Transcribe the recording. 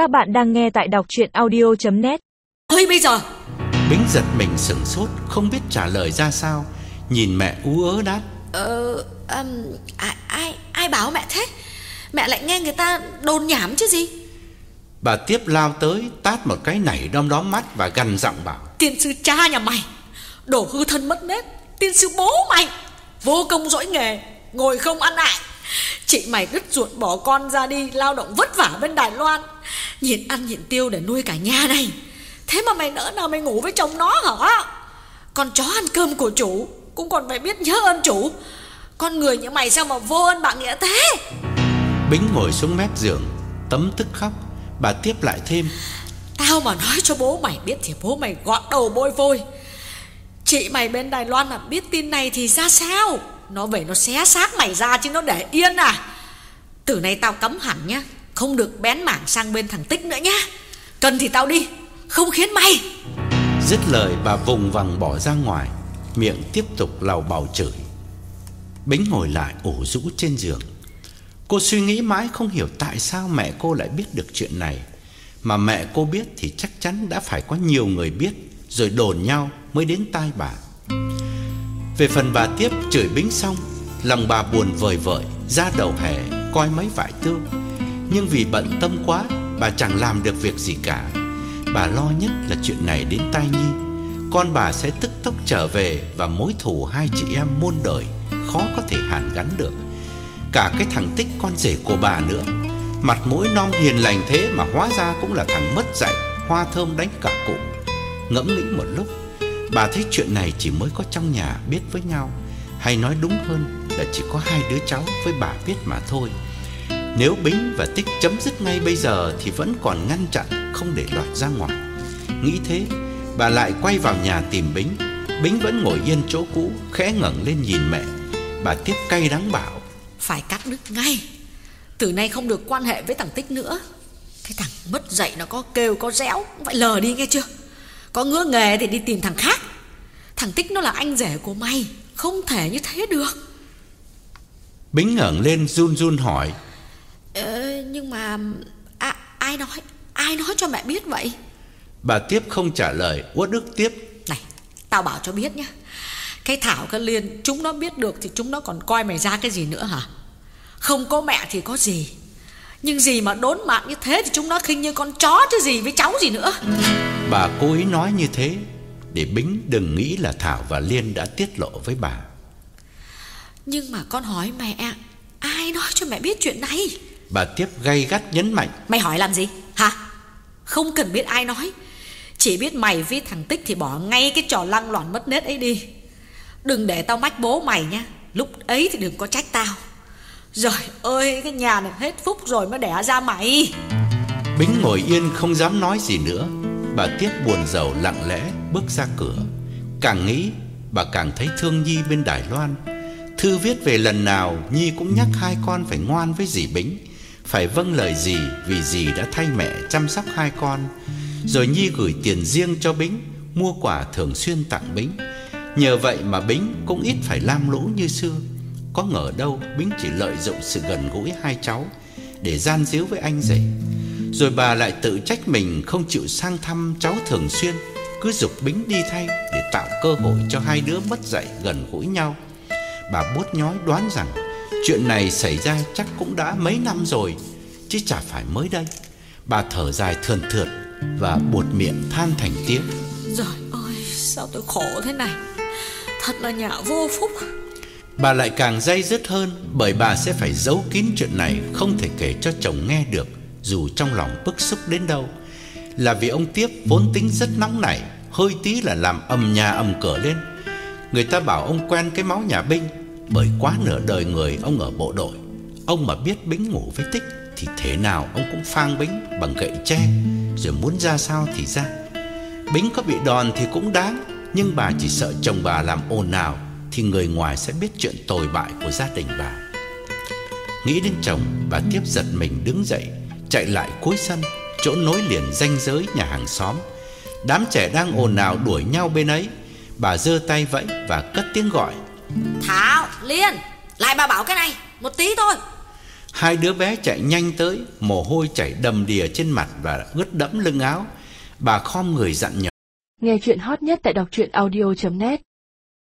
Các bạn đang nghe tại đọc chuyện audio.net Ơi bây giờ. Bính giật mình sửng sốt Không biết trả lời ra sao. Nhìn mẹ ú ớ đáp. Ờ um, ai, ai ai bảo mẹ thế? Mẹ lại nghe người ta đồn nhảm chứ gì? Bà tiếp lao tới Tát một cái nảy đom đóm mắt Và gằn giọng bảo. Tiên sư cha nhà mày Đổ hư thân mất nết Tiên sư bố mày Vô công dỗi nghề Ngồi không ăn lại Chị mày đứt ruột bỏ con ra đi Lao động vất vả bên Đài Loan. Nhịn ăn nhịn tiêu để nuôi cả nhà này. Thế mà mày nỡ nào mày ngủ với chồng nó hả? Con chó ăn cơm của chủ Cũng còn phải biết nhớ ơn chủ. Con người như mày sao mà vô ơn bạn nghĩa thế? Bính ngồi xuống mép giường Tấm tức khóc. Bà tiếp lại thêm. Tao mà nói cho bố mày biết Thì bố mày gọt đầu bôi vôi. Chị mày bên Đài Loan mà biết tin này thì ra sao nó về nó xé xác mày ra chứ nó để yên à. Từ nay tao cấm hẳn nhá, Không được bén mảng sang bên thằng Tích nữa nhá. Cần thì tao đi, Không khiến mày. Dứt lời, bà vùng vằng bỏ ra ngoài, Miệng tiếp tục lào bào chửi. Bính ngồi lại ổ rũ trên giường. Cô suy nghĩ mãi không hiểu tại sao mẹ cô lại biết được chuyện này. Mà mẹ cô biết thì chắc chắn đã phải có nhiều người biết, Rồi đồn nhau mới đến tai bà. Về phần bà tiếp chửi Bính xong, Lòng bà buồn vời vợi Ra đầu hè, coi mấy vải tương Nhưng vì bận tâm quá, Bà chẳng làm được việc gì cả. Bà lo nhất là chuyện này đến tai Nhi. Con bà sẽ tức tốc trở về Và mối thù hai chị em muôn đời, Khó có thể hàn gắn được. Cả cái thằng Tích con rể của bà nữa. Mặt mũi non hiền lành thế Mà hóa ra cũng là thằng mất dạy, Hoa thơm đánh cả cụ Ngẫm nghĩ một lúc Bà thấy chuyện này chỉ mới có trong nhà biết với nhau. Hay nói đúng hơn là chỉ có hai đứa cháu với bà biết mà thôi. Nếu Bính và Tích chấm dứt ngay bây giờ Thì vẫn còn ngăn chặn, không để lọt ra ngoài. Nghĩ thế, Bà lại quay vào nhà tìm Bính. Bính vẫn ngồi yên chỗ cũ, Khẽ ngẩng lên nhìn mẹ. Bà tiếp cay đắng bảo, Phải cắt đứt ngay. Từ nay không được quan hệ với thằng Tích nữa. Cái thằng mất dạy nó có kêu, có réo vậy lờ đi nghe chưa? Có ngứa nghề thì đi tìm thằng khác. Thằng Tích nó là anh rể của mày. Không thể như thế được. Bính ngẩng lên run run hỏi. Ờ, Nhưng mà à, Ai nói Ai nói cho mẹ biết vậy? Bà tiếp không trả lời uất ức tiếp. Này tao bảo cho biết nhá. Cái Thảo cái Liên Chúng nó biết được thì chúng nó còn coi mày ra cái gì nữa hả? Không có mẹ thì có gì Nhưng gì mà đốn mạng như thế Thì chúng nó khinh như con chó chứ gì với cháu gì nữa. Bà cố ý nói như thế Để Bính đừng nghĩ là Thảo và Liên đã tiết lộ với bà. Nhưng mà con hỏi mẹ Ai nói cho mẹ biết chuyện này? Bà tiếp gay gắt nhấn mạnh. Mày hỏi làm gì? Hả? Không cần biết ai nói. Chỉ biết mày với thằng Tích thì bỏ ngay cái trò lăng loàn mất nết ấy đi. Đừng để tao mách bố mày nha. Lúc ấy thì đừng có trách tao rồi ơi, cái nhà này hết phúc rồi mới đẻ ra mày. Bính ngồi yên không dám nói gì nữa. Bà tiếp buồn rầu lặng lẽ bước ra cửa. Càng nghĩ, bà càng thấy thương Nhi bên Đài Loan. Thư viết về lần nào, Nhi cũng nhắc hai con phải ngoan với dì Bính. Phải vâng lời dì vì dì đã thay mẹ chăm sóc hai con. Rồi Nhi gửi tiền riêng cho Bính, Mua quà thường xuyên tặng Bính. Nhờ vậy mà Bính cũng ít phải lam lũ như xưa. Có ngờ đâu Bính chỉ lợi dụng sự gần gũi hai cháu Để gian díu với anh rể. Rồi bà lại tự trách mình không chịu sang thăm cháu thường xuyên, Cứ dục Bính đi thay để tạo cơ hội cho hai đứa mất dạy gần gũi nhau. Bà bút nhói đoán rằng Chuyện này xảy ra chắc cũng đã mấy năm rồi, Chứ chả phải mới đây. Bà thở dài thườn thượt Và buột miệng than thành tiếng. Rồi ơi, sao tôi khổ thế này? Thật là nhà vô phúc. Bà lại càng dây dứt hơn, Bởi bà sẽ phải giấu kín chuyện này Không thể kể cho chồng nghe được, Dù trong lòng bức xúc đến đâu. Là vì ông Tiếp vốn tính rất nóng nảy, Hơi tí là làm ầm nhà ầm cửa lên. Người ta bảo ông quen cái máu nhà binh, Bởi quá nửa đời người ông ở bộ đội. Ông mà biết Bính ngủ với Tích Thì thế nào ông cũng phang Bính bằng gậy tre, Rồi muốn ra sao thì ra. Bính có bị đòn thì cũng đáng, Nhưng bà chỉ sợ chồng bà làm ồn ào thì người ngoài sẽ biết chuyện tồi bại của gia đình bà. Nghĩ đến chồng Bà tiếp giật mình đứng dậy Chạy lại cuối sân Chỗ nối liền ranh giới nhà hàng xóm. Đám trẻ đang ồn ào đuổi nhau bên ấy. Bà giơ tay vẫy và cất tiếng gọi. Thảo Liên Lại bà bảo cái này Một tí thôi. Hai đứa bé chạy nhanh tới, mồ hôi chảy đầm đìa trên mặt và ướt đẫm lưng áo. Bà khom người dặn nhỏ. Nghe chuyện hot nhất tại đọc truyện audio.net